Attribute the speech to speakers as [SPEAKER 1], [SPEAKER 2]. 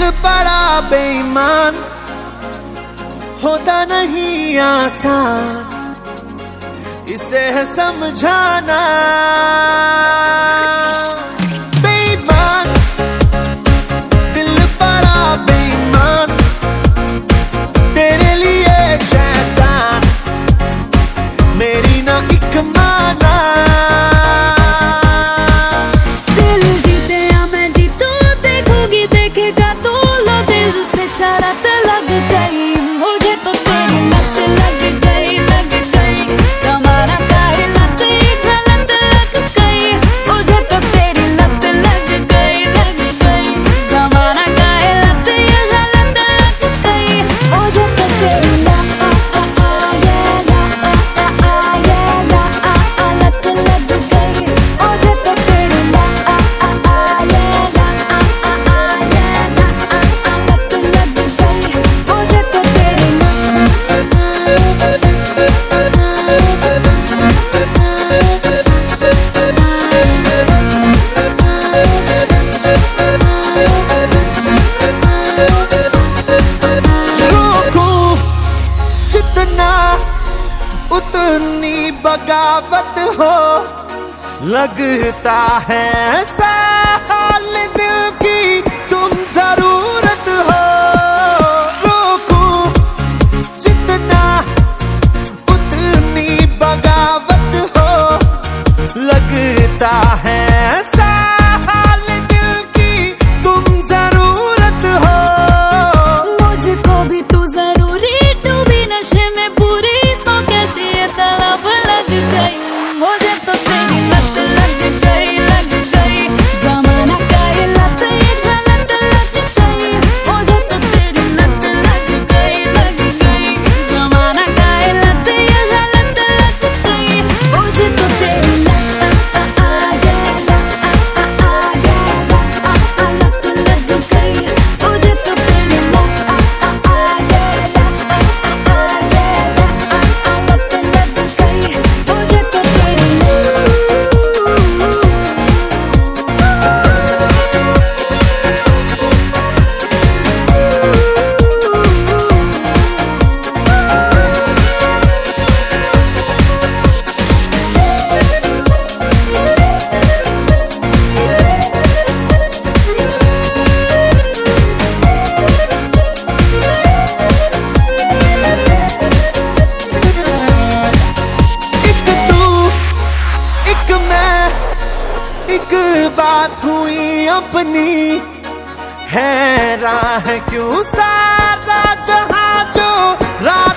[SPEAKER 1] दिल बड़ा बेईमान
[SPEAKER 2] होता नहीं आसान। इसे
[SPEAKER 1] समझाना जितना उतनी बगावत हो लगता है
[SPEAKER 2] सालिद
[SPEAKER 1] एक बात हुई अपनी है राह क्यों सारा जहाँ जो राह